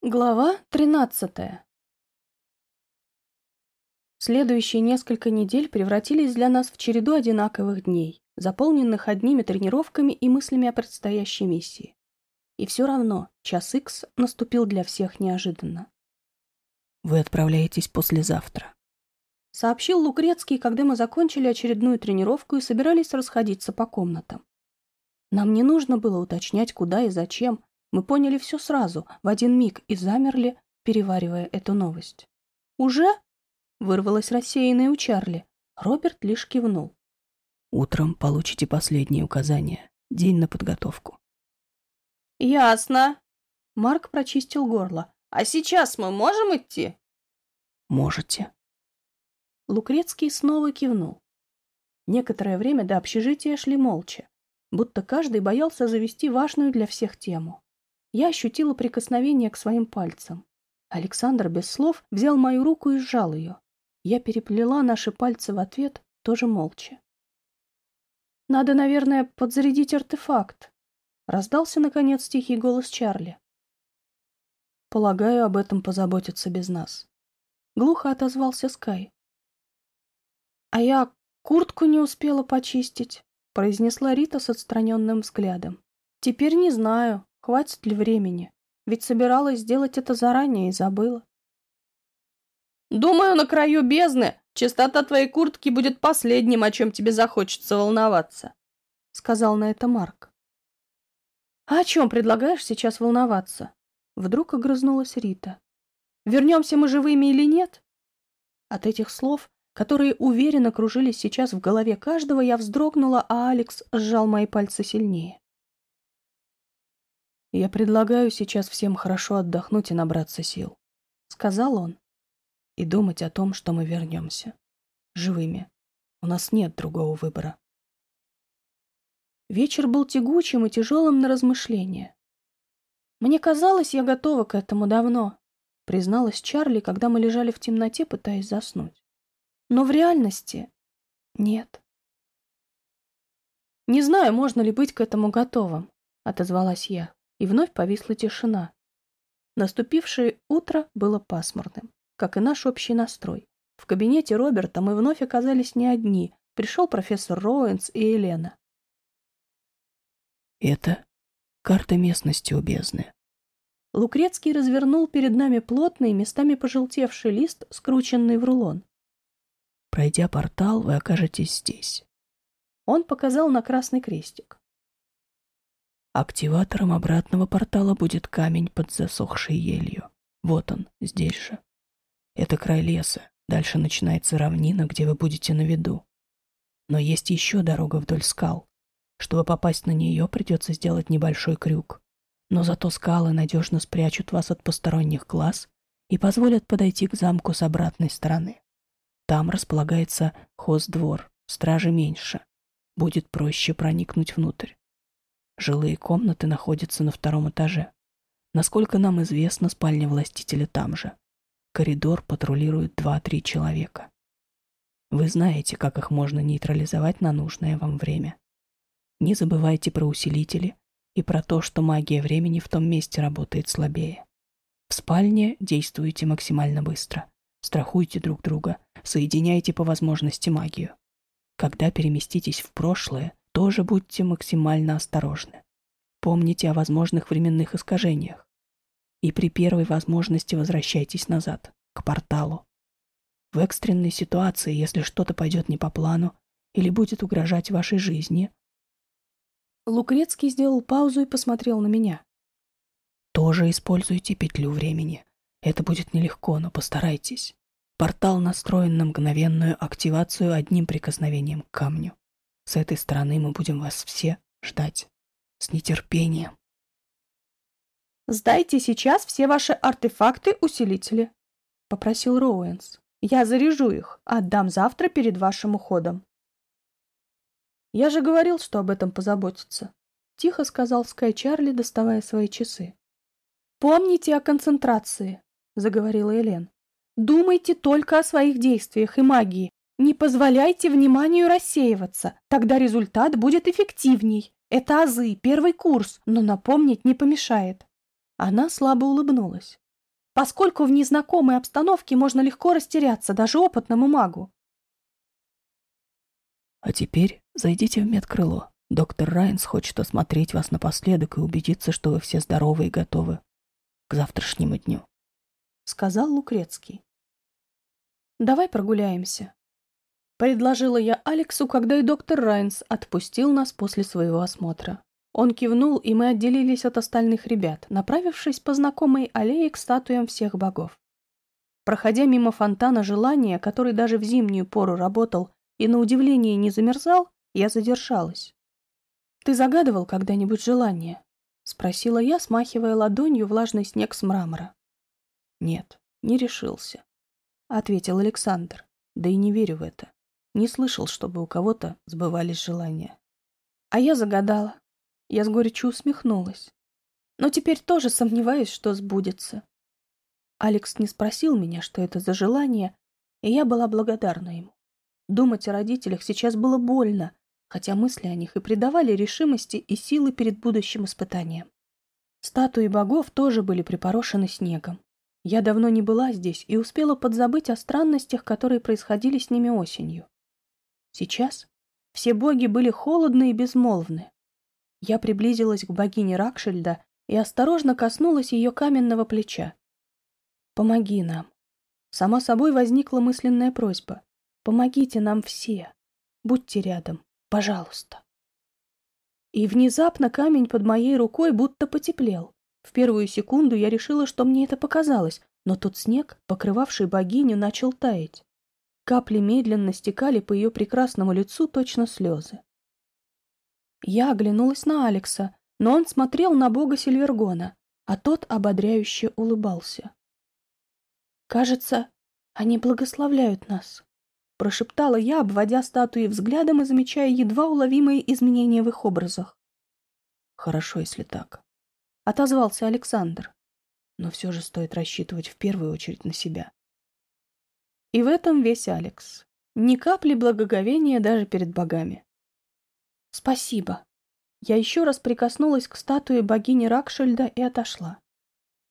Глава 13 Следующие несколько недель превратились для нас в череду одинаковых дней, заполненных одними тренировками и мыслями о предстоящей миссии. И все равно час икс наступил для всех неожиданно. «Вы отправляетесь послезавтра», — сообщил Лукрецкий, когда мы закончили очередную тренировку и собирались расходиться по комнатам. Нам не нужно было уточнять, куда и зачем, мы поняли все сразу, в один миг, и замерли, переваривая эту новость. «Уже?» — вырвалось рассеянное у Чарли. Роберт лишь кивнул. «Утром получите последние указания. День на подготовку». «Ясно». Марк прочистил горло. «А сейчас мы можем идти?» «Можете». Лукрецкий снова кивнул. Некоторое время до общежития шли молча, будто каждый боялся завести важную для всех тему. Я ощутила прикосновение к своим пальцам. Александр без слов взял мою руку и сжал ее. Я переплела наши пальцы в ответ, тоже молча. «Надо, наверное, подзарядить артефакт», — раздался, наконец, тихий голос Чарли. «Полагаю, об этом позаботятся без нас», — глухо отозвался Скай. «А я куртку не успела почистить», — произнесла Рита с отстраненным взглядом. «Теперь не знаю, Хватит ли времени? Ведь собиралась сделать это заранее и забыла. «Думаю, на краю бездны чистота твоей куртки будет последним, о чем тебе захочется волноваться», — сказал на это Марк. «А о чем предлагаешь сейчас волноваться?» Вдруг огрызнулась Рита. «Вернемся мы живыми или нет?» От этих слов, которые уверенно кружились сейчас в голове каждого, я вздрогнула, а Алекс сжал мои пальцы сильнее. «Я предлагаю сейчас всем хорошо отдохнуть и набраться сил», — сказал он. «И думать о том, что мы вернемся. Живыми. У нас нет другого выбора». Вечер был тягучим и тяжелым на размышления. «Мне казалось, я готова к этому давно», — призналась Чарли, когда мы лежали в темноте, пытаясь заснуть. «Но в реальности нет». «Не знаю, можно ли быть к этому готовым», — отозвалась я и вновь повисла тишина. Наступившее утро было пасмурным, как и наш общий настрой. В кабинете Роберта мы вновь оказались не одни. Пришел профессор Роуэнс и Елена. «Это карта местности у бездны». Лукрецкий развернул перед нами плотный, местами пожелтевший лист, скрученный в рулон. «Пройдя портал, вы окажетесь здесь». Он показал на красный крестик. Активатором обратного портала будет камень под засохшей елью. Вот он, здесь же. Это край леса. Дальше начинается равнина, где вы будете на виду. Но есть еще дорога вдоль скал. Чтобы попасть на нее, придется сделать небольшой крюк. Но зато скалы надежно спрячут вас от посторонних глаз и позволят подойти к замку с обратной стороны. Там располагается хоздвор, стражи меньше. Будет проще проникнуть внутрь. Жилые комнаты находятся на втором этаже. Насколько нам известно, спальня властителя там же. Коридор патрулирует два-три человека. Вы знаете, как их можно нейтрализовать на нужное вам время. Не забывайте про усилители и про то, что магия времени в том месте работает слабее. В спальне действуйте максимально быстро. Страхуйте друг друга, соединяйте по возможности магию. Когда переместитесь в прошлое, тоже будьте максимально осторожны. Помните о возможных временных искажениях. И при первой возможности возвращайтесь назад, к порталу. В экстренной ситуации, если что-то пойдет не по плану или будет угрожать вашей жизни... Лукрецкий сделал паузу и посмотрел на меня. Тоже используйте петлю времени. Это будет нелегко, но постарайтесь. Портал настроен на мгновенную активацию одним прикосновением к камню. С этой стороны мы будем вас все ждать. С нетерпением. «Сдайте сейчас все ваши артефакты-усилители», — попросил Роуэнс. «Я заряжу их, отдам завтра перед вашим уходом». «Я же говорил, что об этом позаботиться», — тихо сказал Скай Чарли, доставая свои часы. «Помните о концентрации», — заговорила Элен. «Думайте только о своих действиях и магии, не позволяйте вниманию рассеиваться, тогда результат будет эффективней. Это азы, первый курс, но напомнить не помешает. Она слабо улыбнулась. поскольку в незнакомой обстановке можно легко растеряться даже опытному магу. А теперь зайдите в медкрыло. Доктор Райнс хочет осмотреть вас напоследок и убедиться, что вы все здоровы и готовы к завтрашнему дню. Сказал Лукрецкий. Давай прогуляемся. Предложила я Алексу, когда и доктор Райнс отпустил нас после своего осмотра. Он кивнул, и мы отделились от остальных ребят, направившись по знакомой аллее к статуям всех богов. Проходя мимо фонтана желания, который даже в зимнюю пору работал и на удивление не замерзал, я задержалась. «Ты загадывал когда-нибудь желание?» — спросила я, смахивая ладонью влажный снег с мрамора. «Нет, не решился», — ответил Александр. «Да и не верю в это. Не слышал, чтобы у кого-то сбывались желания». «А я загадала». Я с горечью усмехнулась. «Но теперь тоже сомневаюсь, что сбудется». Алекс не спросил меня, что это за желание, и я была благодарна ему. Думать о родителях сейчас было больно, хотя мысли о них и придавали решимости и силы перед будущим испытанием. Статуи богов тоже были припорошены снегом. Я давно не была здесь и успела подзабыть о странностях, которые происходили с ними осенью. Сейчас все боги были холодны и безмолвны. Я приблизилась к богине Ракшельда и осторожно коснулась ее каменного плеча. «Помоги нам». Сама собой возникла мысленная просьба. Помогите нам все. Будьте рядом, пожалуйста. И внезапно камень под моей рукой будто потеплел. В первую секунду я решила, что мне это показалось, но тот снег, покрывавший богиню, начал таять. Капли медленно стекали по ее прекрасному лицу точно слезы. Я оглянулась на Алекса, но он смотрел на бога Сильвергона, а тот ободряюще улыбался. «Кажется, они благословляют нас», прошептала я, обводя статуи взглядом и замечая едва уловимые изменения в их образах. Хорошо, если так, отозвался Александр. Но все же стоит рассчитывать в первую очередь на себя. И в этом весь Алекс. Ни капли благоговения даже перед богами. Спасибо. Я еще раз прикоснулась к статуе богини Ракшельда и отошла.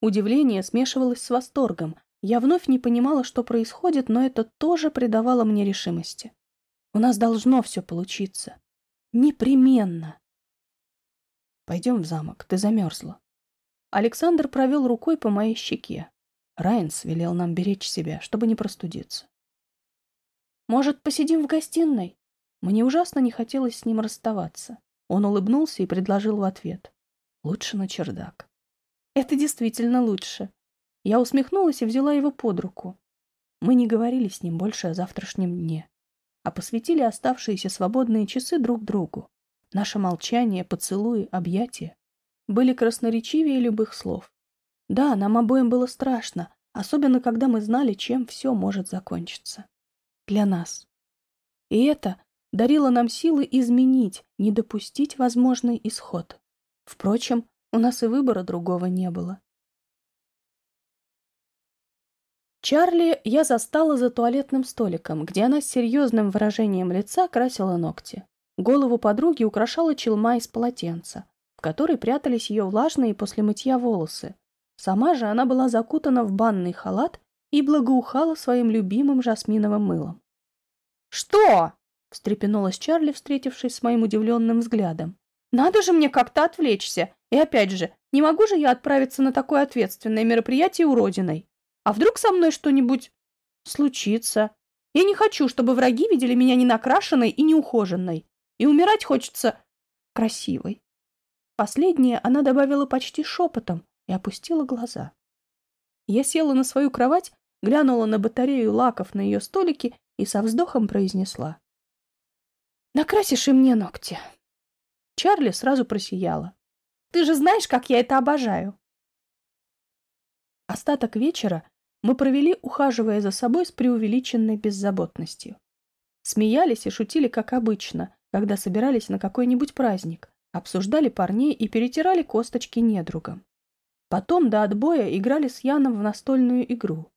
Удивление смешивалось с восторгом, я вновь не понимала, что происходит, но это тоже придавало мне решимости. У нас должно все получиться. Непременно. Пойдем в замок, ты замерзла. Александр провел рукой по моей щеке. Райнс велел нам беречь себя, чтобы не простудиться. Может, посидим в гостиной? Мне ужасно не хотелось с ним расставаться. Он улыбнулся и предложил в ответ. Лучше на чердак. Это действительно лучше. Я усмехнулась и взяла его под руку. Мы не говорили с ним больше о завтрашнем дне, а посвятили оставшиеся свободные часы друг другу. Наше молчание, поцелуи, объятия были красноречивее любых слов. Да, нам обоим было страшно, особенно когда мы знали, чем все может закончиться. Для нас. И это дарило нам силы изменить, не допустить возможный исход. Впрочем, у нас и выбора другого не было. Чарли я застала за туалетным столиком, где она с серьезным выражением лица красила ногти. Голову подруги украшала челма из полотенца, в которой прятались ее влажные после мытья волосы. Сама же она была закутана в банный халат и благоухала своим любимым жасминовым мылом. «Что?» — встрепенулась Чарли, встретившись с моим удивленным взглядом. «Надо же мне как-то отвлечься. И опять же, не могу же я отправиться на такое ответственное мероприятие уродиной?» А вдруг со мной что-нибудь случится? Я не хочу, чтобы враги видели меня ненакрашенной и неухоженной. И умирать хочется красивой. Последнее она добавила почти шепотом и опустила глаза. Я села на свою кровать, глянула на батарею лаков на ее столике и со вздохом произнесла. «Накрасишь и мне ногти». Чарли сразу просияла. «Ты же знаешь, как я это обожаю!» Остаток вечера мы провели, ухаживая за собой с преувеличенной беззаботностью. Смеялись и шутили, как обычно, когда собирались на какой-нибудь праздник, обсуждали парней и перетирали косточки недругам. Потом до отбоя играли с Яном в настольную игру.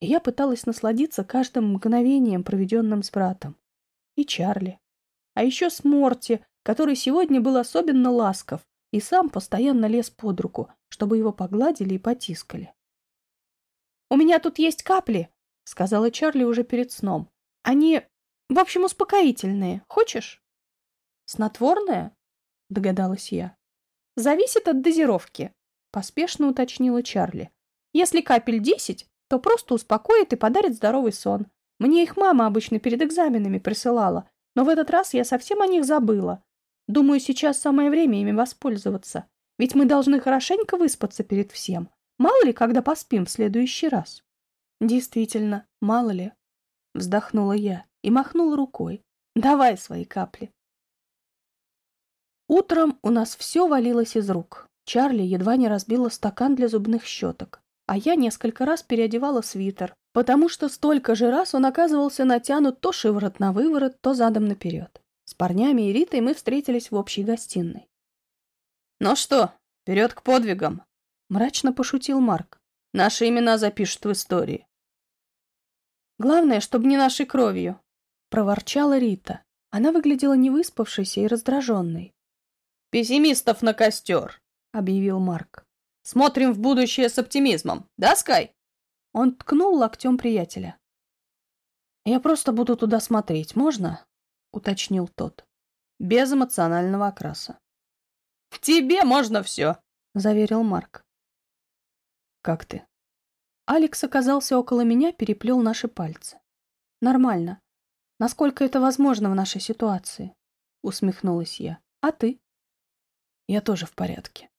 И я пыталась насладиться каждым мгновением, проведенным с братом. И Чарли. А еще с Морти, который сегодня был особенно ласков и сам постоянно лез под руку, чтобы его погладили и потискали. У меня тут есть капли, сказала Чарли уже перед сном. Они, в общем, успокоительные. Хочешь? Снотворное? Догадалась я. Зависит от дозировки, поспешно уточнила Чарли. Если капель десять, то просто успокоит и подарит здоровый сон. Мне их мама обычно перед экзаменами присылала, но в этот раз я совсем о них забыла. Думаю, сейчас самое время ими воспользоваться. Ведь мы должны хорошенько выспаться перед всем. Мало ли, когда поспим в следующий раз. Действительно, мало ли. Вздохнула я и махнула рукой. Давай свои капли. Утром у нас все валилось из рук. Чарли едва не разбила стакан для зубных щеток, а я несколько раз переодевала свитер, потому что столько же раз он оказывался натянут то шиворот на выворот, то задом наперед. С парнями и Ритой мы встретились в общей гостиной. «Ну что, вперед к подвигам!» — мрачно пошутил Марк. «Наши имена запишут в истории». «Главное, чтобы не нашей кровью», — проворчала Рита. Она выглядела невыспавшейся и раздраженной. «Пессимистов на костер», — объявил Марк. «Смотрим в будущее с оптимизмом, да, Скай?» Он ткнул локтем приятеля. «Я просто буду туда смотреть, можно?» — уточнил тот. «Без эмоционального окраса». «Тебе можно все!» — заверил Марк. «Как ты?» Алекс оказался около меня, переплел наши пальцы. «Нормально. Насколько это возможно в нашей ситуации?» — усмехнулась я. «А ты?» «Я тоже в порядке».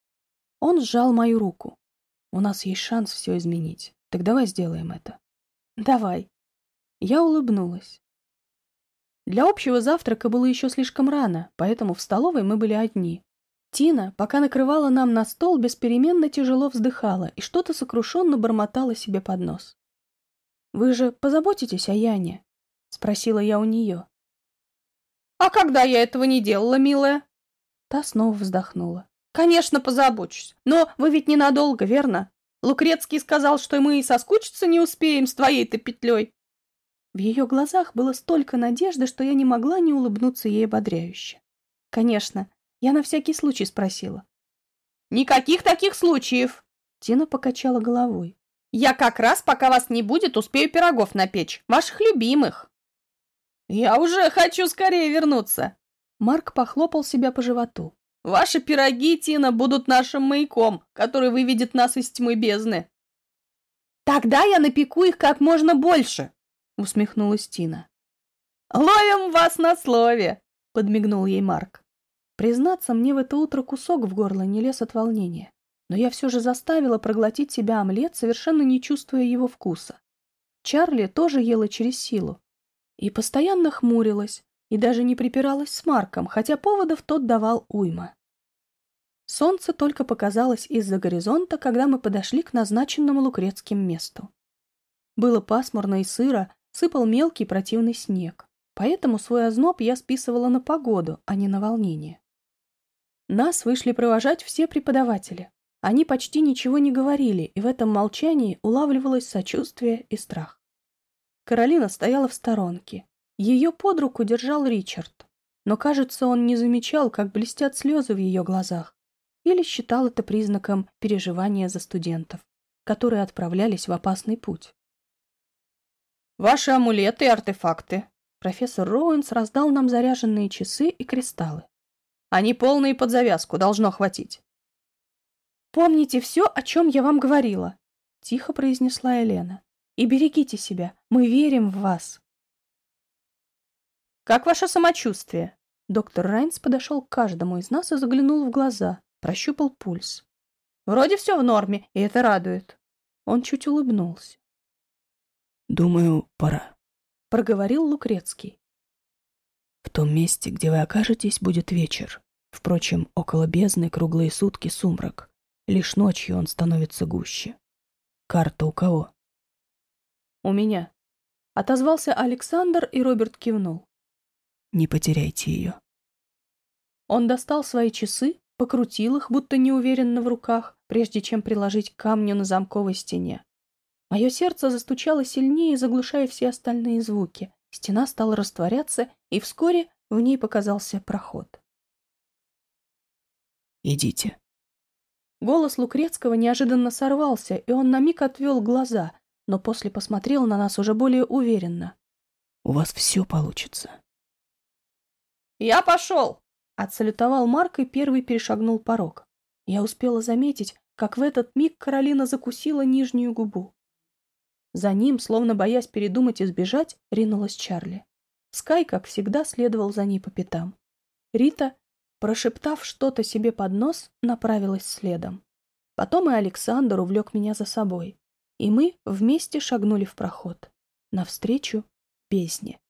Он сжал мою руку. «У нас есть шанс все изменить. Так давай сделаем это. Давай. Я улыбнулась. Для общего завтрака было еще слишком рано, поэтому в столовой мы были одни. Тина, пока накрывала нам на стол, беспеременно тяжело вздыхала и что-то сокрушенно бормотала себе под нос. «Вы же позаботитесь о Яне?» — спросила я у нее. «А когда я этого не делала, милая?» Та снова вздохнула. «Конечно, позабочусь. Но вы ведь ненадолго, верно? Лукрецкий сказал, что мы и соскучиться не успеем с твоей-то петлей. В ее глазах было столько надежды, что я не могла не улыбнуться ей ободряюще. Конечно, я на всякий случай спросила. «Никаких таких случаев!» Тина покачала головой. «Я как раз, пока вас не будет, успею пирогов напечь, ваших любимых!» «Я уже хочу скорее вернуться!» Марк похлопал себя по животу. Ваши пироги, Тина, будут нашим маяком, который выведет нас из тьмы бездны. Тогда я напеку их как можно больше, усмехнулась Тина. Ловим вас на слове, подмигнул ей Марк. Признаться, мне в это утро кусок в горло не лез от волнения, но я все же заставила проглотить себя омлет, совершенно не чувствуя его вкуса. Чарли тоже ела через силу и постоянно хмурилась, и даже не припиралась с Марком, хотя поводов тот давал уйма. Солнце только показалось из-за горизонта, когда мы подошли к назначенному Лукрецким месту. Было пасмурно и сыро, сыпал мелкий противный снег, поэтому свой озноб я списывала на погоду, а не на волнение. Нас вышли провожать все преподаватели. Они почти ничего не говорили, и в этом молчании улавливалось сочувствие и страх. Каролина стояла в сторонке, ее под руку держал Ричард, но, кажется, он не замечал, как блестят слезы в ее глазах, или считал это признаком переживания за студентов, которые отправлялись в опасный путь. «Ваши амулеты и артефакты», Профессор Роуэнс раздал нам заряженные часы и кристаллы. Они полные под завязку, должно хватить. «Помните все, о чем я вам говорила», — тихо произнесла Елена. «И берегите себя, мы верим в вас». Как ваше самочувствие?» Доктор Райнс подошел к каждому из нас и заглянул в глаза, прощупал пульс. «Вроде все в норме, и это радует». Он чуть улыбнулся. «Думаю, пора», — проговорил Лукрецкий. «В том месте, где вы окажетесь, будет вечер. Впрочем, около бездны круглые сутки сумрак. Лишь ночью он становится гуще. Карта у кого?» «У меня», — отозвался Александр, и Роберт кивнул. Не потеряйте ее. Он достал свои часы, покрутил их, будто неуверенно в руках, прежде чем приложить к камню на замковой стене. Мое сердце застучало сильнее, заглушая все остальные звуки. Стена стала растворяться, и вскоре в ней показался проход. «Идите». Голос Лукрецкого неожиданно сорвался, и он на миг отвел глаза, но после посмотрел на нас уже более уверенно. У вас все получится. «Я пошел!» — отсалютовал Марк и первый перешагнул порог. Я успела заметить, как в этот миг Каролина закусила нижнюю губу. За ним, словно боясь передумать и сбежать, ринулась Чарли. Скай, как всегда, следовал за ней по пятам. Рита, прошептав что-то себе под нос, направилась следом. Потом и Александр увлек меня за собой, и мы вместе шагнули в проход, навстречу бездне.